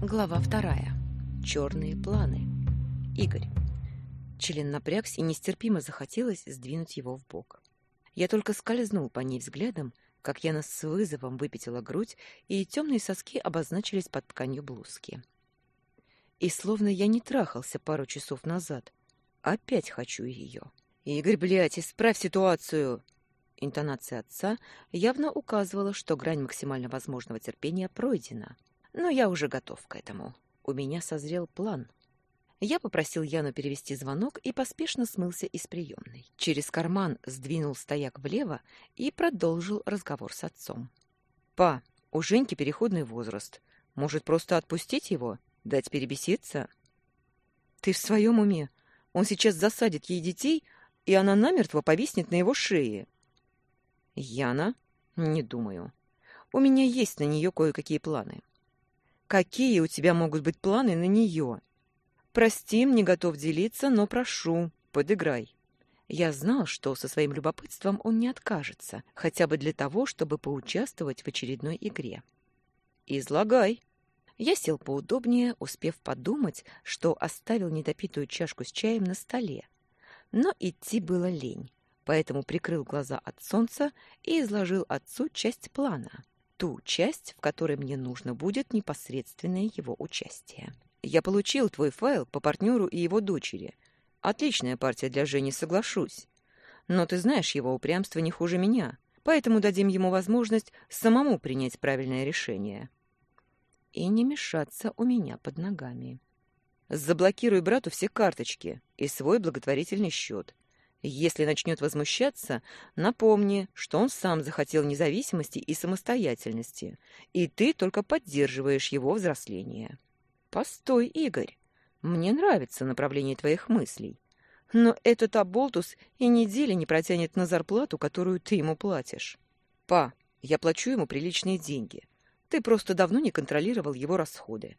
Глава вторая. Черные планы. Игорь. Член напрягся и нестерпимо захотелось сдвинуть его в бок. Я только скользнул по ней взглядом, как Яна с вызовом выпятила грудь, и темные соски обозначились под тканью блузки. И словно я не трахался пару часов назад, опять хочу ее. «Игорь, блядь, исправь ситуацию!» Интонация отца явно указывала, что грань максимально возможного терпения пройдена — но я уже готов к этому. У меня созрел план. Я попросил Яну перевести звонок и поспешно смылся из приемной. Через карман сдвинул стояк влево и продолжил разговор с отцом. «Па, у Женьки переходный возраст. Может, просто отпустить его? Дать перебеситься?» «Ты в своем уме? Он сейчас засадит ей детей, и она намертво повиснет на его шее». «Яна? Не думаю. У меня есть на нее кое-какие планы. Какие у тебя могут быть планы на нее? Прости, не готов делиться, но прошу, подыграй. Я знал, что со своим любопытством он не откажется, хотя бы для того, чтобы поучаствовать в очередной игре. Излагай. Я сел поудобнее, успев подумать, что оставил недопитую чашку с чаем на столе. Но идти было лень, поэтому прикрыл глаза от солнца и изложил отцу часть плана ту часть, в которой мне нужно будет непосредственное его участие. Я получил твой файл по партнеру и его дочери. Отличная партия для Жени, соглашусь. Но ты знаешь его упрямство не хуже меня, поэтому дадим ему возможность самому принять правильное решение. И не мешаться у меня под ногами. Заблокируй брату все карточки и свой благотворительный счет. Если начнет возмущаться, напомни, что он сам захотел независимости и самостоятельности, и ты только поддерживаешь его взросление. Постой, Игорь, мне нравится направление твоих мыслей, но этот оболтус и недели не протянет на зарплату, которую ты ему платишь. Па, я плачу ему приличные деньги. Ты просто давно не контролировал его расходы.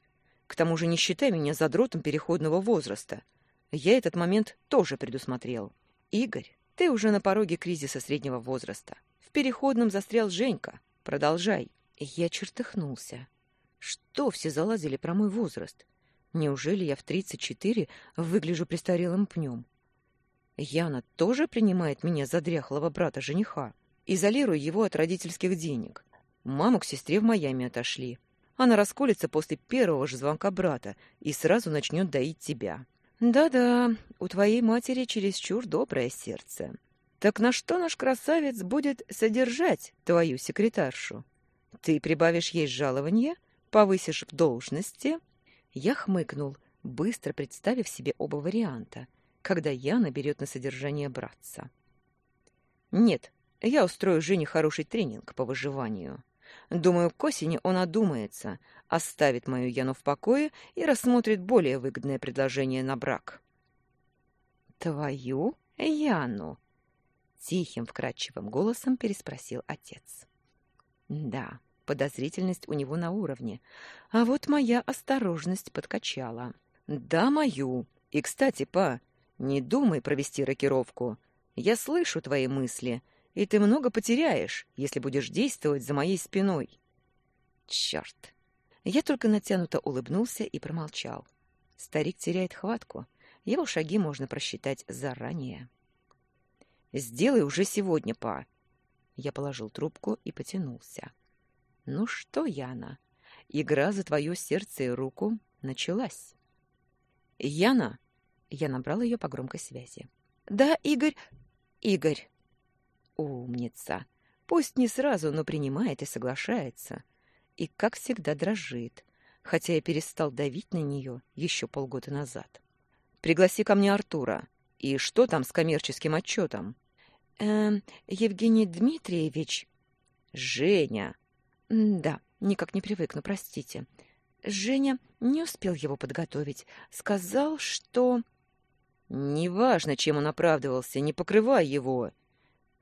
К тому же не считай меня задротом переходного возраста. Я этот момент тоже предусмотрел. Игорь, ты уже на пороге кризиса среднего возраста. В переходном застрял Женька. Продолжай. Я чертыхнулся. Что все залазили про мой возраст? Неужели я в 34 выгляжу престарелым пнем? Яна тоже принимает меня за дряхлого брата-жениха. Изолирую его от родительских денег. Маму к сестре в Майами отошли. Она расколется после первого же звонка брата и сразу начнет доить тебя. Да-да, у твоей матери чересчур доброе сердце. Так на что наш красавец будет содержать твою секретаршу? Ты прибавишь ей жалование, повысишь в должности? Я хмыкнул, быстро представив себе оба варианта, когда Яна берет на содержание братца. Нет, я устрою Жене хороший тренинг по выживанию. Думаю, к осени он одумается, оставит мою Яну в покое и рассмотрит более выгодное предложение на брак. «Твою Яну?» — тихим, вкрадчивым голосом переспросил отец. «Да, подозрительность у него на уровне, а вот моя осторожность подкачала. Да, мою. И, кстати, па, не думай провести рокировку. Я слышу твои мысли» и ты много потеряешь, если будешь действовать за моей спиной. Черт! Я только натянуто улыбнулся и промолчал. Старик теряет хватку. Его шаги можно просчитать заранее. «Сделай уже сегодня, па!» Я положил трубку и потянулся. «Ну что, Яна, игра за твое сердце и руку началась». «Яна!» Я набрал ее по громкой связи. «Да, Игорь...» «Игорь, Умница. Пусть не сразу, но принимает и соглашается. И, как всегда, дрожит, хотя я перестал давить на нее еще полгода назад. «Пригласи ко мне Артура. И что там с коммерческим отчетом?» «Эм, Евгений Дмитриевич...» «Женя!» «Да, никак не привыкну, простите. Женя не успел его подготовить. Сказал, что...» «Неважно, чем он оправдывался, не покрывай его!»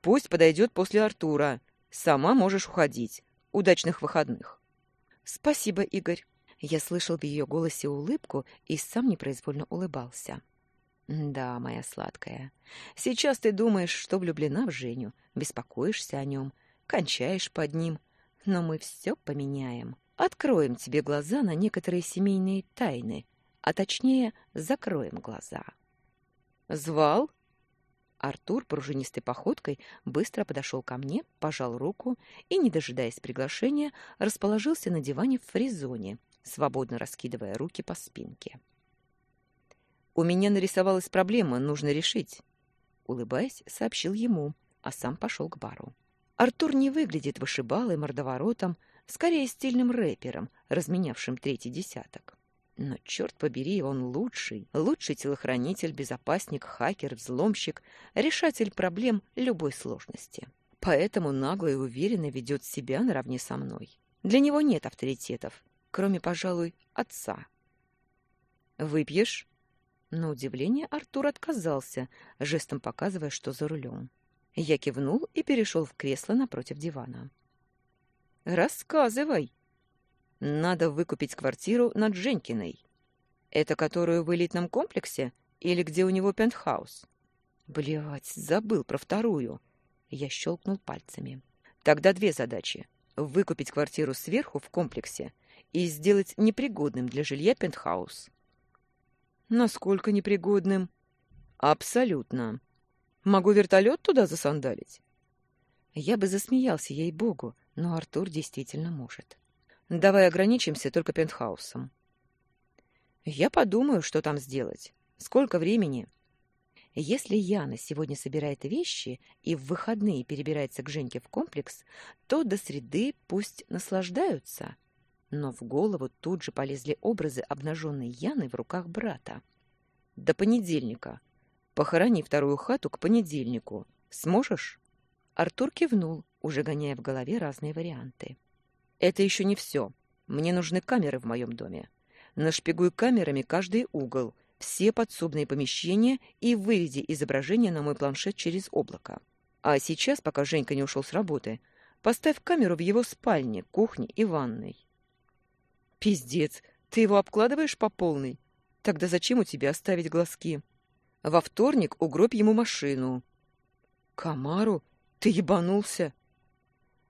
Пусть подойдет после Артура. Сама можешь уходить. Удачных выходных. Спасибо, Игорь. Я слышал в ее голосе улыбку и сам непроизвольно улыбался. Да, моя сладкая. Сейчас ты думаешь, что влюблена в Женю, беспокоишься о нем, кончаешь под ним, но мы все поменяем. откроем тебе глаза на некоторые семейные тайны, а точнее, закроем глаза. Звал? Артур пружинистой походкой быстро подошел ко мне, пожал руку и, не дожидаясь приглашения, расположился на диване в фризоне, свободно раскидывая руки по спинке. «У меня нарисовалась проблема, нужно решить», — улыбаясь, сообщил ему, а сам пошел к бару. Артур не выглядит вышибалой, мордоворотом, скорее стильным рэпером, разменявшим третий десяток. Но, черт побери, он лучший, лучший телохранитель, безопасник, хакер, взломщик, решатель проблем любой сложности. Поэтому нагло и уверенно ведет себя наравне со мной. Для него нет авторитетов, кроме, пожалуй, отца. «Выпьешь?» На удивление Артур отказался, жестом показывая, что за рулем. Я кивнул и перешел в кресло напротив дивана. «Рассказывай!» Надо выкупить квартиру над Женькиной. Это которую в элитном комплексе или где у него пентхаус? Блядь, забыл про вторую. Я щелкнул пальцами. Тогда две задачи. Выкупить квартиру сверху в комплексе и сделать непригодным для жилья пентхаус. Насколько непригодным? Абсолютно. Могу вертолет туда засандалить? Я бы засмеялся, ей-богу, но Артур действительно может. Давай ограничимся только пентхаусом. Я подумаю, что там сделать. Сколько времени? Если Яна сегодня собирает вещи и в выходные перебирается к Женьке в комплекс, то до среды пусть наслаждаются. Но в голову тут же полезли образы обнаженной Яны в руках брата. До понедельника. Похорони вторую хату к понедельнику. Сможешь? Артур кивнул, уже гоняя в голове разные варианты. Это еще не все. Мне нужны камеры в моем доме. Нашпигуй камерами каждый угол, все подсобные помещения и выведи изображение на мой планшет через облако. А сейчас, пока Женька не ушел с работы, поставь камеру в его спальне, кухне и ванной. Пиздец, ты его обкладываешь по полной? Тогда зачем у тебя оставить глазки? Во вторник угробь ему машину. Камару? Ты ебанулся?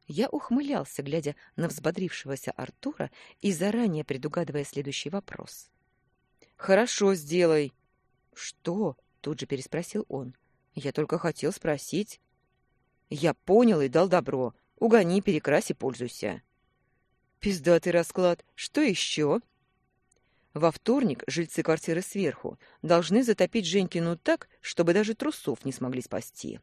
Я ухмылялся, глядя на взбодрившегося Артура и заранее предугадывая следующий вопрос. «Хорошо, сделай». «Что?» — тут же переспросил он. «Я только хотел спросить». «Я понял и дал добро. Угони, перекрась и пользуйся». «Пиздатый расклад. Что еще?» Во вторник жильцы квартиры сверху должны затопить Женькину так, чтобы даже трусов не смогли спасти.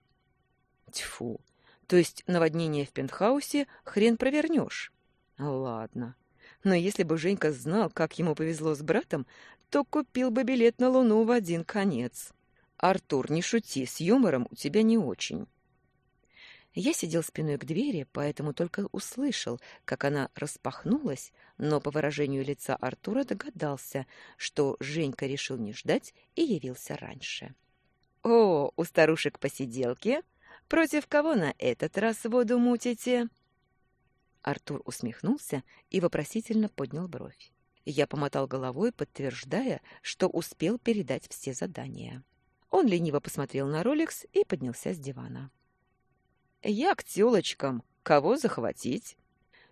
Тьфу, то есть наводнение в пентхаусе хрен провернешь. Ладно. Но если бы Женька знал, как ему повезло с братом, то купил бы билет на Луну в один конец. Артур, не шути, с юмором у тебя не очень. Я сидел спиной к двери, поэтому только услышал, как она распахнулась, но по выражению лица Артура догадался, что Женька решил не ждать и явился раньше. «О, у старушек посиделки?» Против кого на этот раз воду мутите?» Артур усмехнулся и вопросительно поднял бровь. Я помотал головой, подтверждая, что успел передать все задания. Он лениво посмотрел на Ролекс и поднялся с дивана. «Я к тёлочкам. Кого захватить?»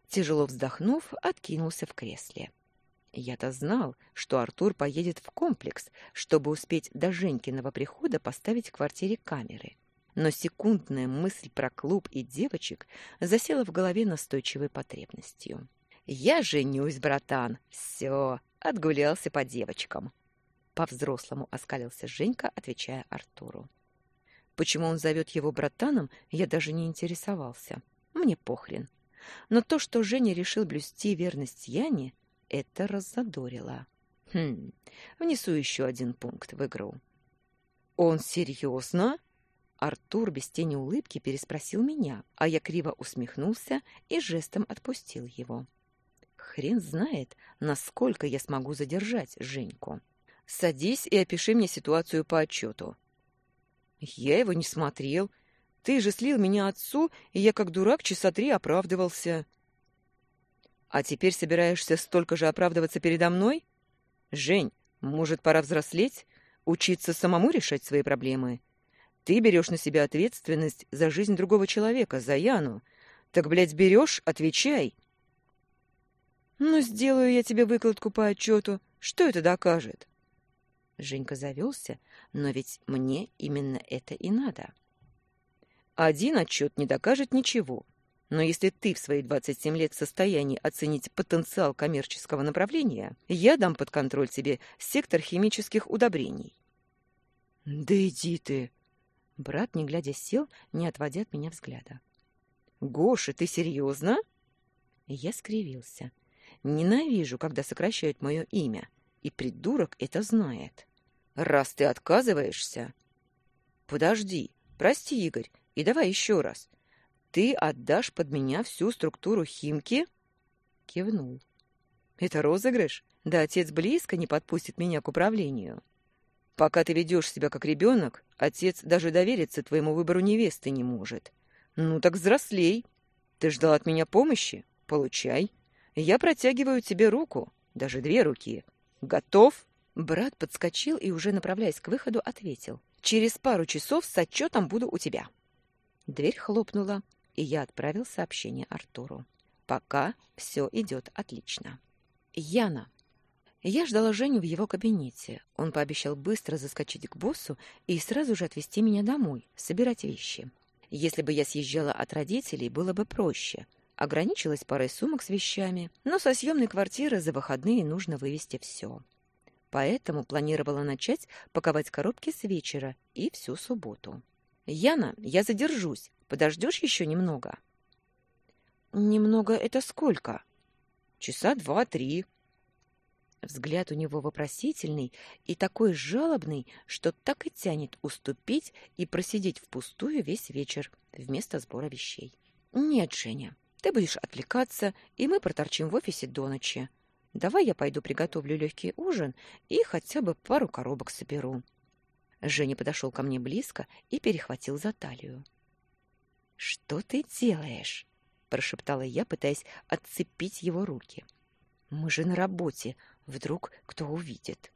Тяжело вздохнув, откинулся в кресле. Я-то знал, что Артур поедет в комплекс, чтобы успеть до Женькиного прихода поставить в квартире камеры но секундная мысль про клуб и девочек засела в голове настойчивой потребностью. «Я женюсь, братан! Все, отгулялся по девочкам!» По-взрослому оскалился Женька, отвечая Артуру. Почему он зовет его братаном, я даже не интересовался. Мне похрен. Но то, что Женя решил блюсти верность Яне, это раззадорило. Хм, внесу еще один пункт в игру. «Он серьезно?» Артур без тени улыбки переспросил меня, а я криво усмехнулся и жестом отпустил его. Хрен знает, насколько я смогу задержать Женьку. Садись и опиши мне ситуацию по отчету. Я его не смотрел. Ты же слил меня отцу, и я как дурак часа три оправдывался. А теперь собираешься столько же оправдываться передо мной? Жень, может, пора взрослеть, учиться самому решать свои проблемы? — ты берешь на себя ответственность за жизнь другого человека, за Яну. Так, блядь, берешь, отвечай. Ну, сделаю я тебе выкладку по отчету. Что это докажет? Женька завелся, но ведь мне именно это и надо. Один отчет не докажет ничего. Но если ты в свои 27 лет в состоянии оценить потенциал коммерческого направления, я дам под контроль тебе сектор химических удобрений. Да иди ты. Брат, не глядя, сел, не отводя от меня взгляда. Гоша, ты серьезно? Я скривился. Ненавижу, когда сокращают мое имя, и придурок это знает. Раз ты отказываешься... Подожди, прости, Игорь, и давай еще раз. Ты отдашь под меня всю структуру Химки? Кивнул. Это розыгрыш? Да отец близко не подпустит меня к управлению. Пока ты ведешь себя как ребенок, отец даже довериться твоему выбору невесты не может. Ну так взрослей. Ты ждал от меня помощи? Получай. Я протягиваю тебе руку, даже две руки. Готов? Брат подскочил и, уже направляясь к выходу, ответил. Через пару часов с отчетом буду у тебя. Дверь хлопнула, и я отправил сообщение Артуру. Пока все идет отлично. Яна. Я ждала Женю в его кабинете. Он пообещал быстро заскочить к боссу и сразу же отвезти меня домой, собирать вещи. Если бы я съезжала от родителей, было бы проще. Ограничилась парой сумок с вещами, но со съемной квартиры за выходные нужно вывести все. Поэтому планировала начать паковать коробки с вечера и всю субботу. «Яна, я задержусь. Подождешь еще немного?» «Немного это сколько?» «Часа два-три». Взгляд у него вопросительный и такой жалобный, что так и тянет уступить и просидеть впустую весь вечер вместо сбора вещей. «Нет, Женя, ты будешь отвлекаться, и мы проторчим в офисе до ночи. Давай я пойду приготовлю легкий ужин и хотя бы пару коробок соберу. Женя подошел ко мне близко и перехватил за талию. «Что ты делаешь?» — прошептала я, пытаясь отцепить его руки. «Мы же на работе. Вдруг кто увидит?»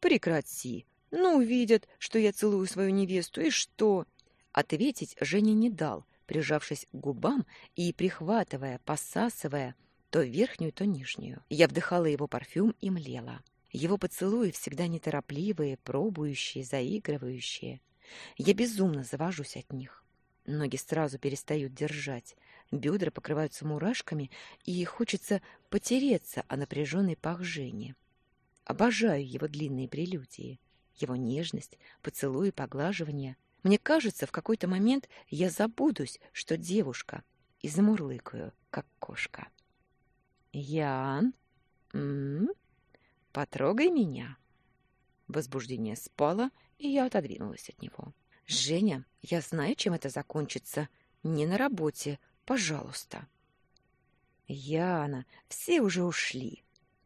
«Прекрати! Ну, увидят, что я целую свою невесту, и что?» Ответить Женя не дал, прижавшись к губам и прихватывая, посасывая то верхнюю, то нижнюю. Я вдыхала его парфюм и млела. Его поцелуи всегда неторопливые, пробующие, заигрывающие. Я безумно завожусь от них. Ноги сразу перестают держать, бедра покрываются мурашками, и хочется потереться о напряженной пах Жени. Обожаю его длинные прелюдии, его нежность, поцелуи, поглаживания. Мне кажется, в какой-то момент я забудусь, что девушка, и замурлыкаю, как кошка. «Ян? М -м? Потрогай меня!» Возбуждение спало, и я отодвинулась от него. «Женя, я знаю, чем это закончится. Не на работе. Пожалуйста». «Яна, все уже ушли».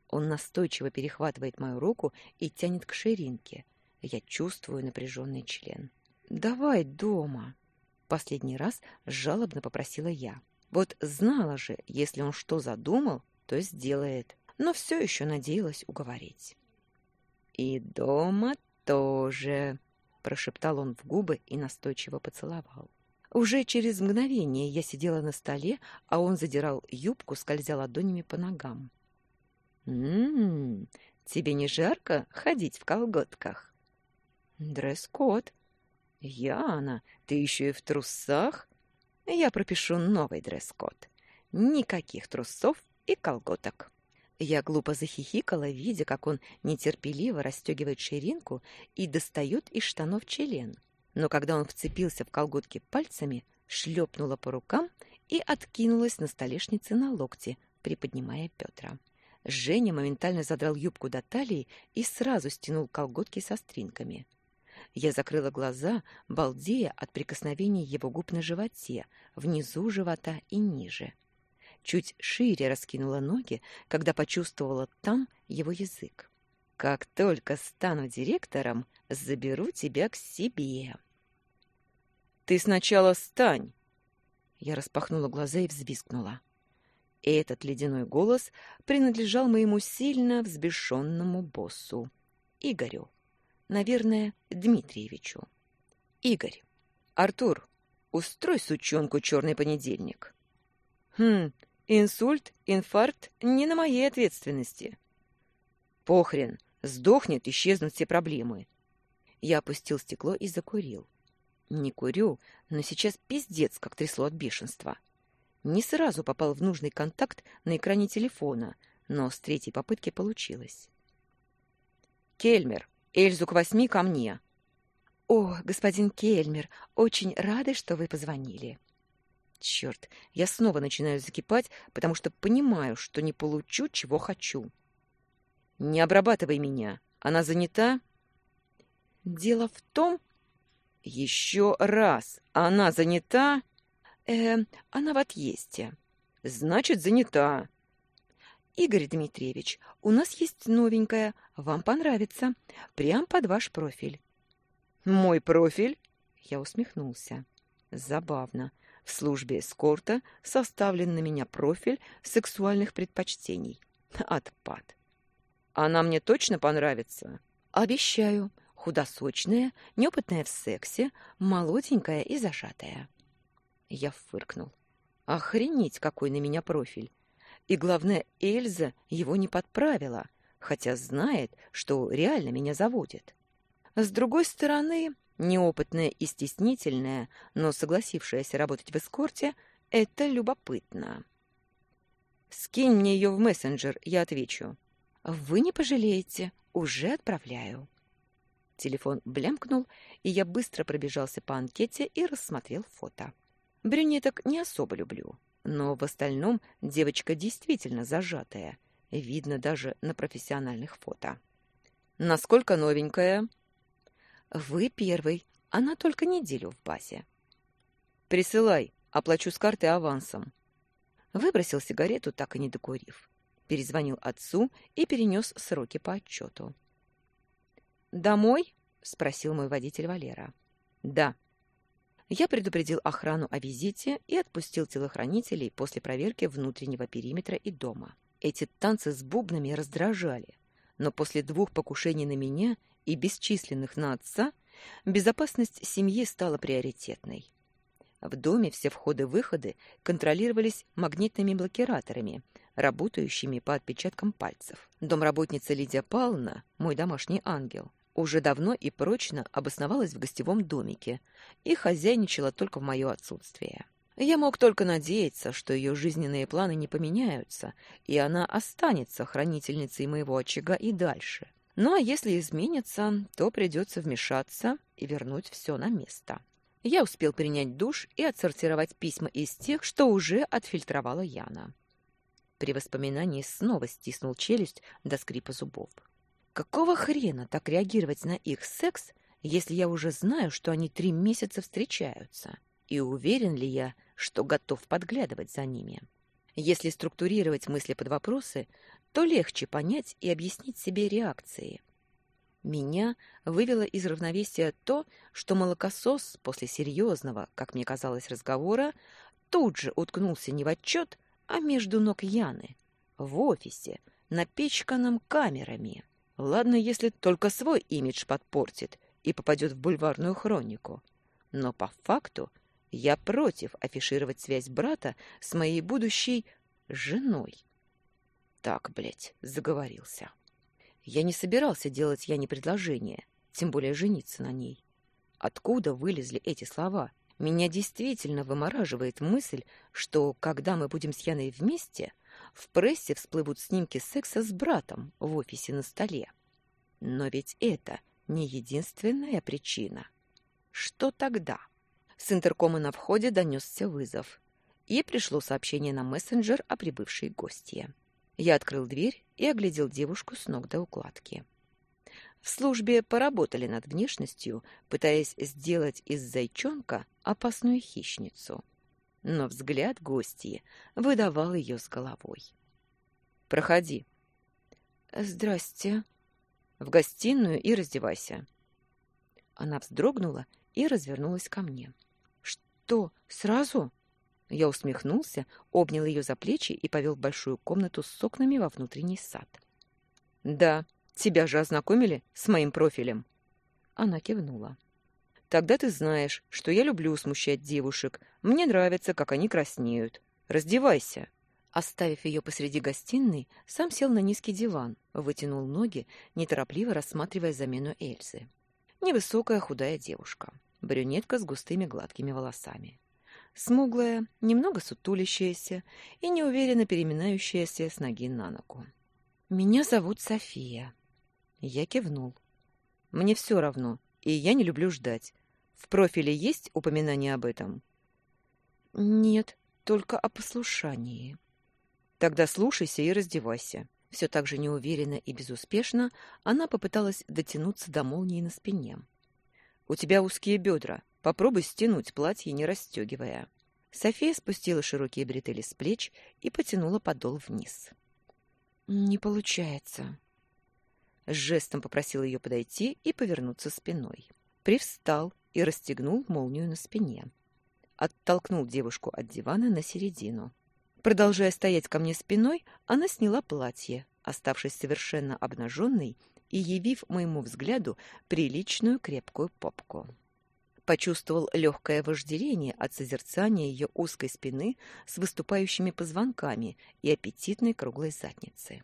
Он настойчиво перехватывает мою руку и тянет к ширинке. Я чувствую напряженный член. «Давай дома!» Последний раз жалобно попросила я. Вот знала же, если он что задумал, то сделает, но все еще надеялась уговорить. «И дома тоже», — прошептал он в губы и настойчиво поцеловал. Уже через мгновение я сидела на столе, а он задирал юбку, скользя ладонями по ногам. «М-м, тебе не жарко ходить в колготках?» «Дресс-код». «Яна, ты еще и в трусах?» «Я пропишу новый дресс-код. Никаких трусов и колготок». Я глупо захихикала, видя, как он нетерпеливо расстегивает ширинку и достает из штанов член. Но когда он вцепился в колготки пальцами, шлепнула по рукам и откинулась на столешнице на локте, приподнимая Петра. Женя моментально задрал юбку до талии и сразу стянул колготки со стринками. Я закрыла глаза, балдея от прикосновений его губ на животе, внизу живота и ниже чуть шире раскинула ноги, когда почувствовала там его язык. «Как только стану директором, заберу тебя к себе». «Ты сначала стань!» Я распахнула глаза и взвизгнула. Этот ледяной голос принадлежал моему сильно взбешенному боссу, Игорю. Наверное, Дмитриевичу. «Игорь, Артур, устрой сучонку черный понедельник». «Хм, Инсульт, инфаркт не на моей ответственности. Похрен, сдохнет, исчезнут все проблемы. Я опустил стекло и закурил. Не курю, но сейчас пиздец, как трясло от бешенства. Не сразу попал в нужный контакт на экране телефона, но с третьей попытки получилось. «Кельмер, Эльзу к восьми ко мне!» «О, господин Кельмер, очень рады, что вы позвонили». Черт, я снова начинаю закипать, потому что понимаю, что не получу, чего хочу. «Не обрабатывай меня. Она занята?» «Дело в том...» «Еще раз. Она занята?» «Э, она в отъезде». «Значит, занята». «Игорь Дмитриевич, у нас есть новенькая. Вам понравится. Прям под ваш профиль». «Мой профиль?» Я усмехнулся. «Забавно. В службе эскорта составлен на меня профиль сексуальных предпочтений. Отпад. Она мне точно понравится?» «Обещаю худосочная, неопытная в сексе, молоденькая и зажатая. Я фыркнул. Охренеть, какой на меня профиль. И главное, Эльза его не подправила, хотя знает, что реально меня заводит. С другой стороны, неопытная и стеснительная, но согласившаяся работать в эскорте, это любопытно. «Скинь мне ее в мессенджер, я отвечу». «Вы не пожалеете, уже отправляю». Телефон блямкнул, и я быстро пробежался по анкете и рассмотрел фото. Брюнеток не особо люблю, но в остальном девочка действительно зажатая. Видно даже на профессиональных фото. «Насколько новенькая?» «Вы первый. Она только неделю в базе». «Присылай. Оплачу с карты авансом». Выбросил сигарету, так и не докурив. Перезвонил отцу и перенес сроки по отчету. «Домой?» — спросил мой водитель Валера. «Да». Я предупредил охрану о визите и отпустил телохранителей после проверки внутреннего периметра и дома. Эти танцы с бубнами раздражали, но после двух покушений на меня и бесчисленных на отца безопасность семьи стала приоритетной. В доме все входы-выходы контролировались магнитными блокираторами, работающими по отпечаткам пальцев. Домработница Лидия Павловна, мой домашний ангел, уже давно и прочно обосновалась в гостевом домике и хозяйничала только в мое отсутствие. Я мог только надеяться, что ее жизненные планы не поменяются, и она останется хранительницей моего очага и дальше. Ну а если изменится, то придется вмешаться и вернуть все на место. Я успел принять душ и отсортировать письма из тех, что уже отфильтровала Яна. При воспоминании снова стиснул челюсть до скрипа зубов. Какого хрена так реагировать на их секс, если я уже знаю, что они три месяца встречаются? И уверен ли я, что готов подглядывать за ними? Если структурировать мысли под вопросы, то легче понять и объяснить себе реакции. Меня вывело из равновесия то, что молокосос после серьезного, как мне казалось, разговора тут же уткнулся не в отчет, а между ног Яны, в офисе, напичканном камерами. Ладно, если только свой имидж подпортит и попадет в бульварную хронику. Но по факту я против афишировать связь брата с моей будущей женой. Так, блядь, заговорился. Я не собирался делать я не предложение, тем более жениться на ней. Откуда вылезли эти слова? Меня действительно вымораживает мысль, что, когда мы будем с Яной вместе, в прессе всплывут снимки секса с братом в офисе на столе. Но ведь это не единственная причина. Что тогда? С интеркома на входе донесся вызов. И пришло сообщение на мессенджер о прибывшей гостье. Я открыл дверь и оглядел девушку с ног до укладки. В службе поработали над внешностью, пытаясь сделать из зайчонка опасную хищницу но взгляд гостьи выдавал ее с головой. «Проходи». «Здрасте». «В гостиную и раздевайся». Она вздрогнула и развернулась ко мне. «Что, сразу?» Я усмехнулся, обнял ее за плечи и повел в большую комнату с окнами во внутренний сад. «Да, тебя же ознакомили с моим профилем». Она кивнула. Тогда ты знаешь, что я люблю смущать девушек. Мне нравится, как они краснеют. Раздевайся. Оставив ее посреди гостиной, сам сел на низкий диван, вытянул ноги, неторопливо рассматривая замену Эльзы. Невысокая худая девушка, брюнетка с густыми гладкими волосами. Смуглая, немного сутулящаяся и неуверенно переминающаяся с ноги на ногу. «Меня зовут София». Я кивнул. «Мне все равно, и я не люблю ждать. В профиле есть упоминание об этом?» «Нет, только о послушании». «Тогда слушайся и раздевайся». Все так же неуверенно и безуспешно она попыталась дотянуться до молнии на спине. «У тебя узкие бедра. Попробуй стянуть платье, не расстегивая». София спустила широкие бретели с плеч и потянула подол вниз. «Не получается». Жестом попросил ее подойти и повернуться спиной. Привстал и расстегнул молнию на спине. Оттолкнул девушку от дивана на середину. Продолжая стоять ко мне спиной, она сняла платье, оставшись совершенно обнаженной и явив моему взгляду приличную крепкую попку. Почувствовал легкое вожделение от созерцания ее узкой спины с выступающими позвонками и аппетитной круглой задницы.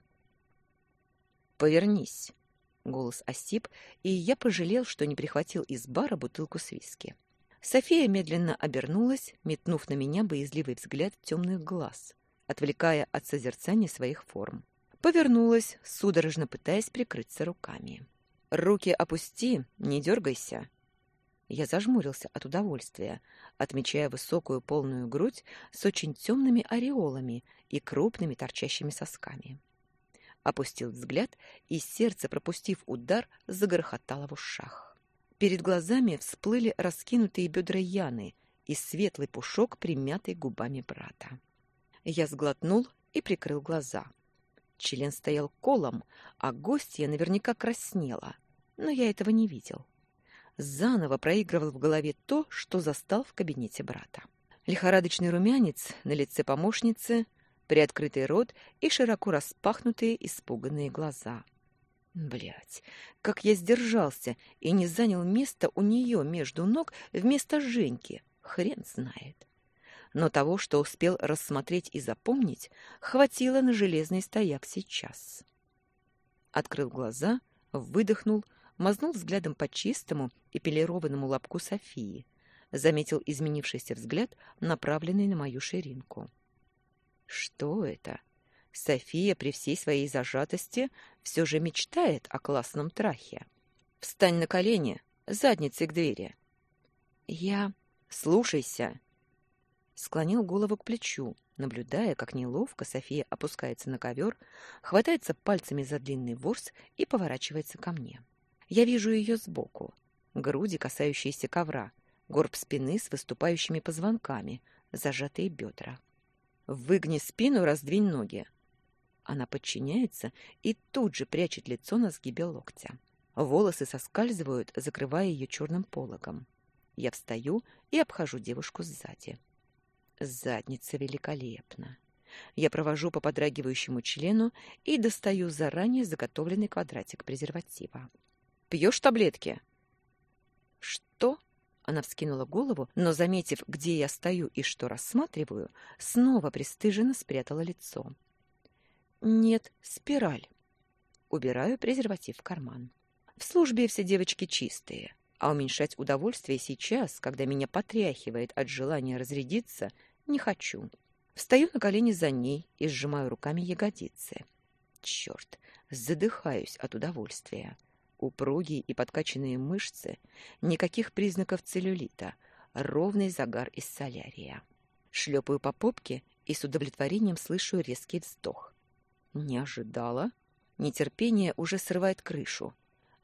«Повернись!» — голос осип, и я пожалел, что не прихватил из бара бутылку с виски. София медленно обернулась, метнув на меня боязливый взгляд темных глаз, отвлекая от созерцания своих форм. Повернулась, судорожно пытаясь прикрыться руками. «Руки опусти, не дергайся!» Я зажмурился от удовольствия, отмечая высокую полную грудь с очень темными ореолами и крупными торчащими сосками. Опустил взгляд, и сердце, пропустив удар, загрохотало в ушах. Перед глазами всплыли раскинутые бедра Яны и светлый пушок, примятый губами брата. Я сглотнул и прикрыл глаза. Член стоял колом, а гостья наверняка краснела, но я этого не видел. — заново проигрывал в голове то, что застал в кабинете брата. Лихорадочный румянец на лице помощницы, приоткрытый рот и широко распахнутые испуганные глаза. Блять, как я сдержался и не занял место у нее между ног вместо Женьки, хрен знает. Но того, что успел рассмотреть и запомнить, хватило на железный стояк сейчас. Открыл глаза, выдохнул, мазнул взглядом по чистому эпилированному лобку Софии, заметил изменившийся взгляд, направленный на мою ширинку. Что это? София при всей своей зажатости все же мечтает о классном трахе. Встань на колени, задницей к двери. Я... Слушайся. Склонил голову к плечу, наблюдая, как неловко София опускается на ковер, хватается пальцами за длинный ворс и поворачивается ко мне. Я вижу ее сбоку. Груди, касающиеся ковра, горб спины с выступающими позвонками, зажатые бедра. Выгни спину, раздвинь ноги. Она подчиняется и тут же прячет лицо на сгибе локтя. Волосы соскальзывают, закрывая ее черным пологом. Я встаю и обхожу девушку сзади. Задница великолепна. Я провожу по подрагивающему члену и достаю заранее заготовленный квадратик презерватива. Пьешь таблетки?» «Что?» Она вскинула голову, но, заметив, где я стою и что рассматриваю, снова пристыженно спрятала лицо. «Нет, спираль». Убираю презерватив в карман. В службе все девочки чистые, а уменьшать удовольствие сейчас, когда меня потряхивает от желания разрядиться, не хочу. Встаю на колени за ней и сжимаю руками ягодицы. Черт, задыхаюсь от удовольствия упругие и подкачанные мышцы, никаких признаков целлюлита, ровный загар из солярия. Шлепаю по попке и с удовлетворением слышу резкий вздох. Не ожидала. Нетерпение уже срывает крышу.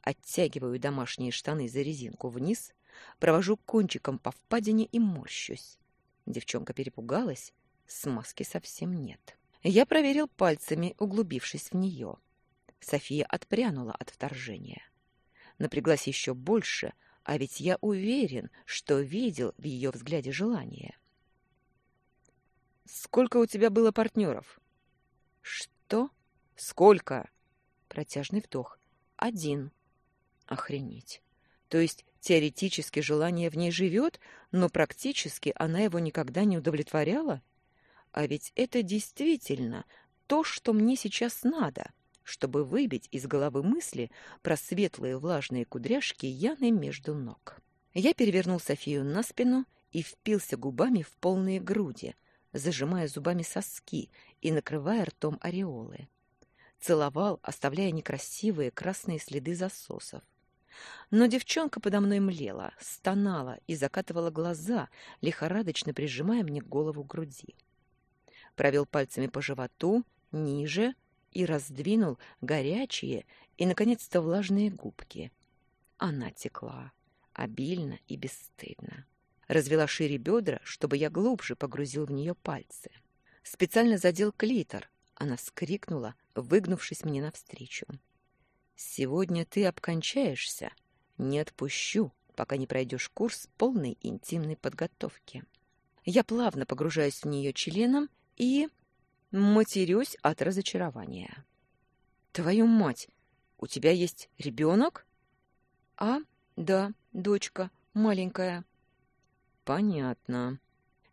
Оттягиваю домашние штаны за резинку вниз, провожу кончиком по впадине и морщусь. Девчонка перепугалась, смазки совсем нет. Я проверил пальцами, углубившись в нее. София отпрянула от вторжения. Напряглась еще больше, а ведь я уверен, что видел в ее взгляде желание. «Сколько у тебя было партнеров?» «Что? Сколько?» Протяжный вдох. «Один». «Охренеть. То есть теоретически желание в ней живет, но практически она его никогда не удовлетворяла? А ведь это действительно то, что мне сейчас надо, чтобы выбить из головы мысли про светлые влажные кудряшки Яны между ног. Я перевернул Софию на спину и впился губами в полные груди, зажимая зубами соски и накрывая ртом ореолы. Целовал, оставляя некрасивые красные следы засосов. Но девчонка подо мной млела, стонала и закатывала глаза, лихорадочно прижимая мне голову к груди. Провел пальцами по животу, ниже и раздвинул горячие и, наконец-то, влажные губки. Она текла, обильно и бесстыдно. Развела шире бедра, чтобы я глубже погрузил в нее пальцы. Специально задел клитор. Она скрикнула, выгнувшись мне навстречу. Сегодня ты обкончаешься. Не отпущу, пока не пройдешь курс полной интимной подготовки. Я плавно погружаюсь в нее членом и матерюсь от разочарования. Твою мать, у тебя есть ребенок? А, да, дочка, маленькая. Понятно.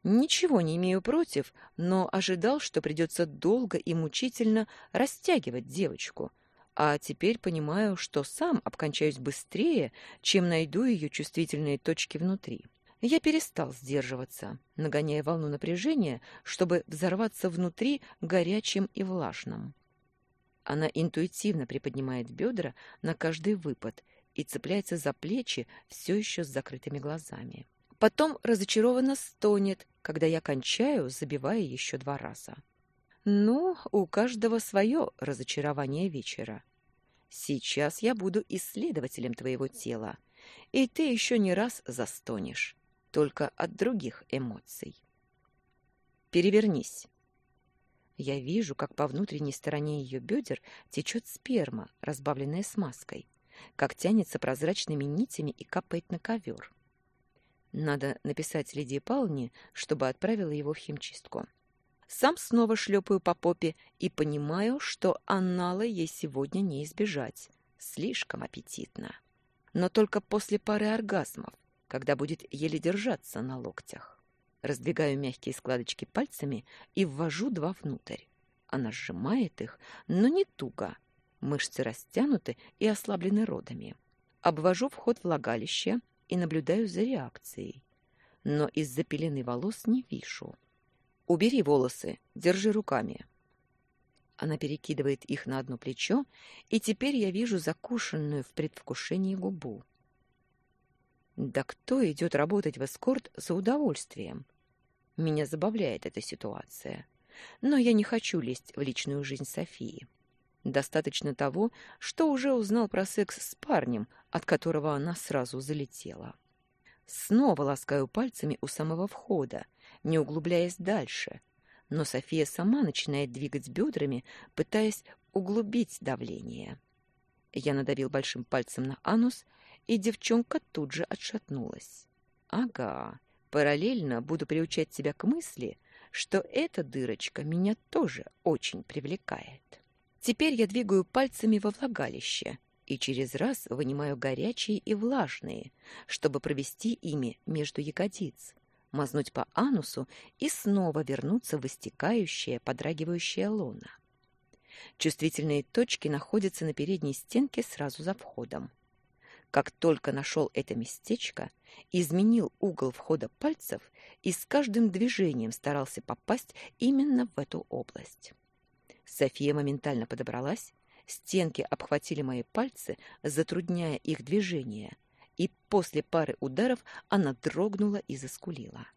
Ничего не имею против, но ожидал, что придется долго и мучительно растягивать девочку, а теперь понимаю, что сам обкончаюсь быстрее, чем найду ее чувствительные точки внутри. Я перестал сдерживаться, нагоняя волну напряжения, чтобы взорваться внутри горячим и влажным. Она интуитивно приподнимает бедра на каждый выпад и цепляется за плечи все еще с закрытыми глазами. Потом разочарованно стонет, когда я кончаю, забивая еще два раза. Ну, у каждого свое разочарование вечера. Сейчас я буду исследователем твоего тела, и ты еще не раз застонешь, только от других эмоций. Перевернись. Я вижу, как по внутренней стороне ее бедер течет сперма, разбавленная смазкой, как тянется прозрачными нитями и капает на ковер. Надо написать Лидии Павловне, чтобы отправила его в химчистку. Сам снова шлепаю по попе и понимаю, что аннала ей сегодня не избежать. Слишком аппетитно. Но только после пары оргазмов, когда будет еле держаться на локтях. Раздвигаю мягкие складочки пальцами и ввожу два внутрь. Она сжимает их, но не туго. Мышцы растянуты и ослаблены родами. Обвожу вход влагалища и наблюдаю за реакцией. Но из-за пелены волос не вижу. Убери волосы, держи руками. Она перекидывает их на одно плечо, и теперь я вижу закушенную в предвкушении губу. Да кто идет работать в эскорт за удовольствием? Меня забавляет эта ситуация. Но я не хочу лезть в личную жизнь Софии. Достаточно того, что уже узнал про секс с парнем, от которого она сразу залетела. Снова ласкаю пальцами у самого входа, не углубляясь дальше. Но София сама начинает двигать бедрами, пытаясь углубить давление. Я надавил большим пальцем на анус, и девчонка тут же отшатнулась. «Ага, параллельно буду приучать себя к мысли, что эта дырочка меня тоже очень привлекает. Теперь я двигаю пальцами во влагалище и через раз вынимаю горячие и влажные, чтобы провести ими между ягодиц мазнуть по анусу и снова вернуться в истекающее, подрагивающее лоно. Чувствительные точки находятся на передней стенке сразу за входом. Как только нашел это местечко, изменил угол входа пальцев и с каждым движением старался попасть именно в эту область. София моментально подобралась, стенки обхватили мои пальцы, затрудняя их движение — и после пары ударов она дрогнула и заскулила.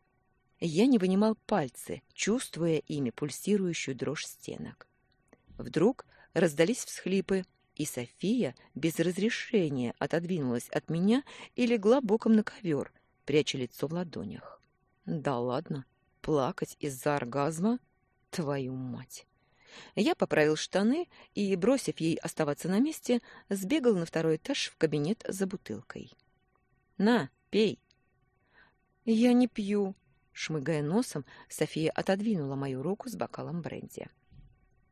Я не вынимал пальцы, чувствуя ими пульсирующую дрожь стенок. Вдруг раздались всхлипы, и София без разрешения отодвинулась от меня и легла боком на ковер, пряча лицо в ладонях. Да ладно, плакать из-за оргазма? Твою мать! Я поправил штаны и, бросив ей оставаться на месте, сбегал на второй этаж в кабинет за бутылкой. На, пей. Я не пью. Шмыгая носом, София отодвинула мою руку с бокалом бренди.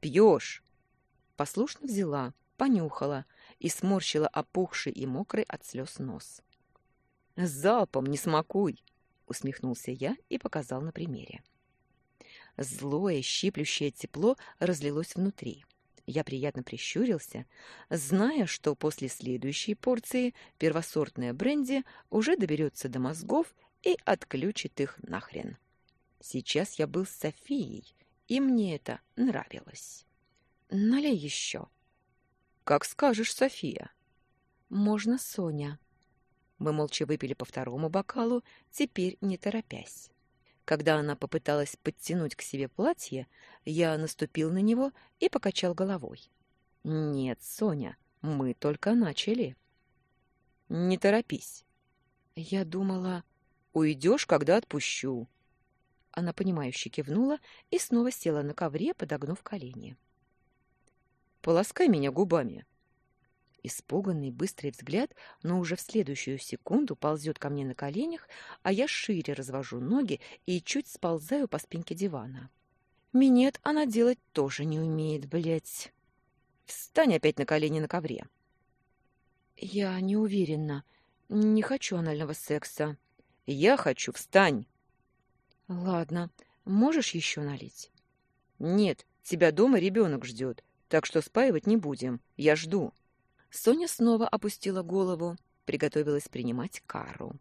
Пьешь. Послушно взяла, понюхала и сморщила опухший и мокрый от слез нос. Залпом не смакуй, усмехнулся я и показал на примере. Злое, щиплющее тепло разлилось внутри. Я приятно прищурился, зная, что после следующей порции первосортная бренди уже доберется до мозгов и отключит их нахрен. Сейчас я был с Софией, и мне это нравилось. Налей еще. Как скажешь, София. Можно, Соня. Мы молча выпили по второму бокалу, теперь не торопясь. Когда она попыталась подтянуть к себе платье, я наступил на него и покачал головой. «Нет, Соня, мы только начали». «Не торопись». Я думала, уйдешь, когда отпущу. Она понимающе кивнула и снова села на ковре, подогнув колени. «Полоскай меня губами», Испуганный, быстрый взгляд, но уже в следующую секунду ползет ко мне на коленях, а я шире развожу ноги и чуть сползаю по спинке дивана. Минет она делать тоже не умеет, блядь. Встань опять на колени на ковре. Я не уверена. Не хочу анального секса. Я хочу, встань. Ладно, можешь еще налить? Нет, тебя дома ребенок ждет, так что спаивать не будем. Я жду. Соня снова опустила голову, приготовилась принимать кару.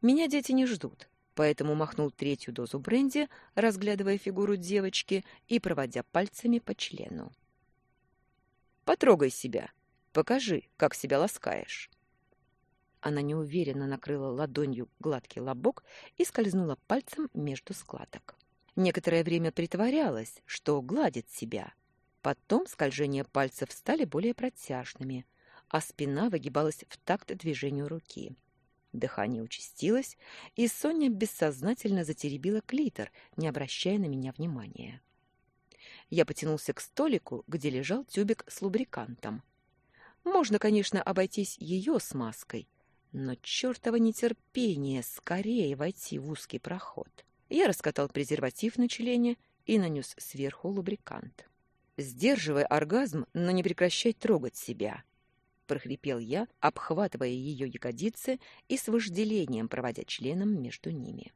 Меня дети не ждут, поэтому махнул третью дозу бренди, разглядывая фигуру девочки и проводя пальцами по члену. Потрогай себя. Покажи, как себя ласкаешь. Она неуверенно накрыла ладонью гладкий лобок и скользнула пальцем между складок. Некоторое время притворялась, что гладит себя. Потом скольжения пальцев стали более протяжными — а спина выгибалась в такт движению руки. Дыхание участилось, и Соня бессознательно затеребила клитор, не обращая на меня внимания. Я потянулся к столику, где лежал тюбик с лубрикантом. Можно, конечно, обойтись ее смазкой, но чертово нетерпение скорее войти в узкий проход. Я раскатал презерватив на члене и нанес сверху лубрикант. Сдерживая оргазм, но не прекращай трогать себя прохрипел я, обхватывая ее ягодицы и с вожделением проводя членом между ними.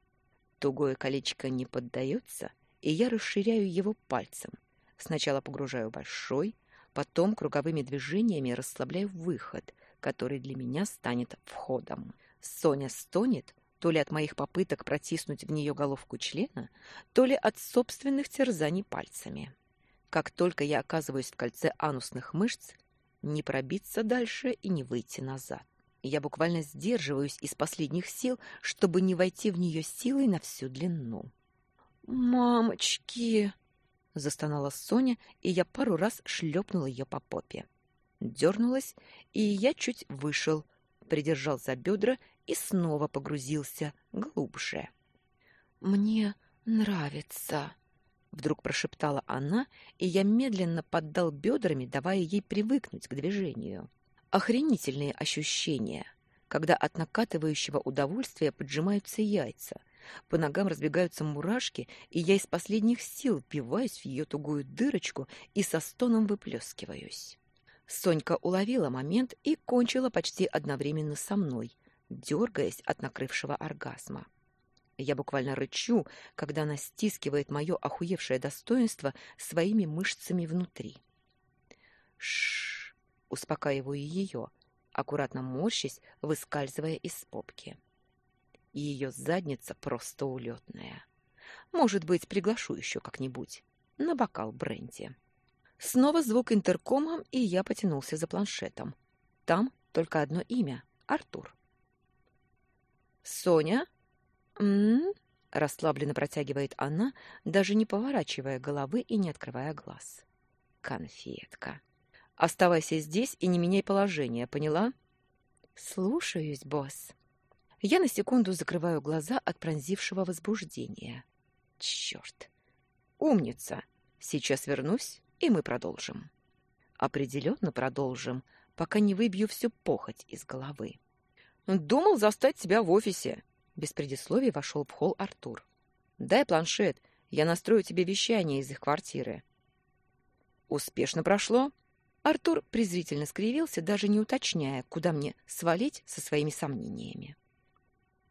Тугое колечко не поддается, и я расширяю его пальцем. Сначала погружаю большой, потом круговыми движениями расслабляю выход, который для меня станет входом. Соня стонет, то ли от моих попыток протиснуть в нее головку члена, то ли от собственных терзаний пальцами. Как только я оказываюсь в кольце анусных мышц, не пробиться дальше и не выйти назад. Я буквально сдерживаюсь из последних сил, чтобы не войти в нее силой на всю длину. «Мамочки!» — застонала Соня, и я пару раз шлепнула ее по попе. Дернулась, и я чуть вышел, придержал за бедра и снова погрузился глубже. «Мне нравится», Вдруг прошептала она, и я медленно поддал бедрами, давая ей привыкнуть к движению. Охренительные ощущения, когда от накатывающего удовольствия поджимаются яйца, по ногам разбегаются мурашки, и я из последних сил впиваюсь в ее тугую дырочку и со стоном выплескиваюсь. Сонька уловила момент и кончила почти одновременно со мной, дергаясь от накрывшего оргазма. Я буквально рычу, когда она стискивает мое охуевшее достоинство своими мышцами внутри. Шш, успокаиваю ее, аккуратно морщась, выскальзывая из попки. Ее задница просто улетная. Может быть, приглашу еще как-нибудь на бокал бренди. Снова звук интеркома, и я потянулся за планшетом. Там только одно имя — Артур. «Соня?» «М-м-м», расслабленно протягивает она, даже не поворачивая головы и не открывая глаз. «Конфетка. Оставайся здесь и не меняй положение, поняла?» «Слушаюсь, босс». Я на секунду закрываю глаза от пронзившего возбуждения. «Черт! Умница! Сейчас вернусь, и мы продолжим». «Определенно продолжим, пока не выбью всю похоть из головы». «Думал застать тебя в офисе», без предисловий вошел в холл Артур. «Дай планшет, я настрою тебе вещание из их квартиры». «Успешно прошло?» Артур презрительно скривился, даже не уточняя, куда мне свалить со своими сомнениями.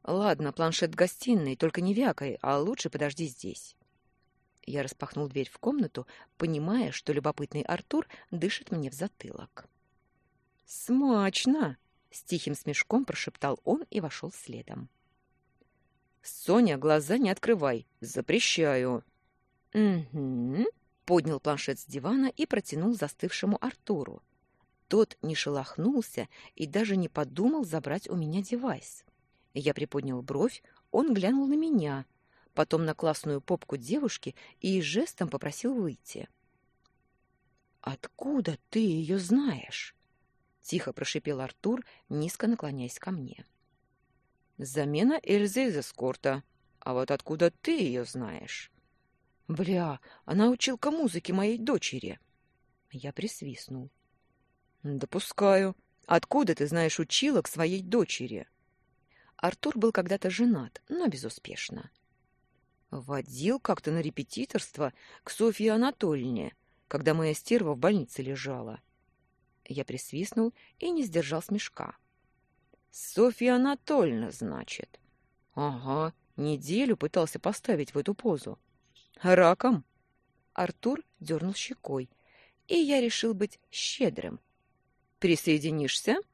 «Ладно, планшет в гостиной, только не вякай, а лучше подожди здесь». Я распахнул дверь в комнату, понимая, что любопытный Артур дышит мне в затылок. «Смачно!» — с тихим смешком прошептал он и вошел следом. «Соня, глаза не открывай! Запрещаю!» «Угу», — поднял планшет с дивана и протянул застывшему Артуру. Тот не шелохнулся и даже не подумал забрать у меня девайс. Я приподнял бровь, он глянул на меня, потом на классную попку девушки и жестом попросил выйти. «Откуда ты ее знаешь?» — тихо прошипел Артур, низко наклоняясь ко мне. «Замена Эльзы из эскорта. А вот откуда ты ее знаешь?» «Бля, она училка музыки моей дочери!» Я присвистнул. «Допускаю. Откуда ты знаешь училок своей дочери?» Артур был когда-то женат, но безуспешно. Водил как-то на репетиторство к Софье Анатольевне, когда моя стерва в больнице лежала. Я присвистнул и не сдержал смешка. Софья Анатольевна, значит. Ага, неделю пытался поставить в эту позу. Раком. Артур дернул щекой, и я решил быть щедрым. Присоединишься? —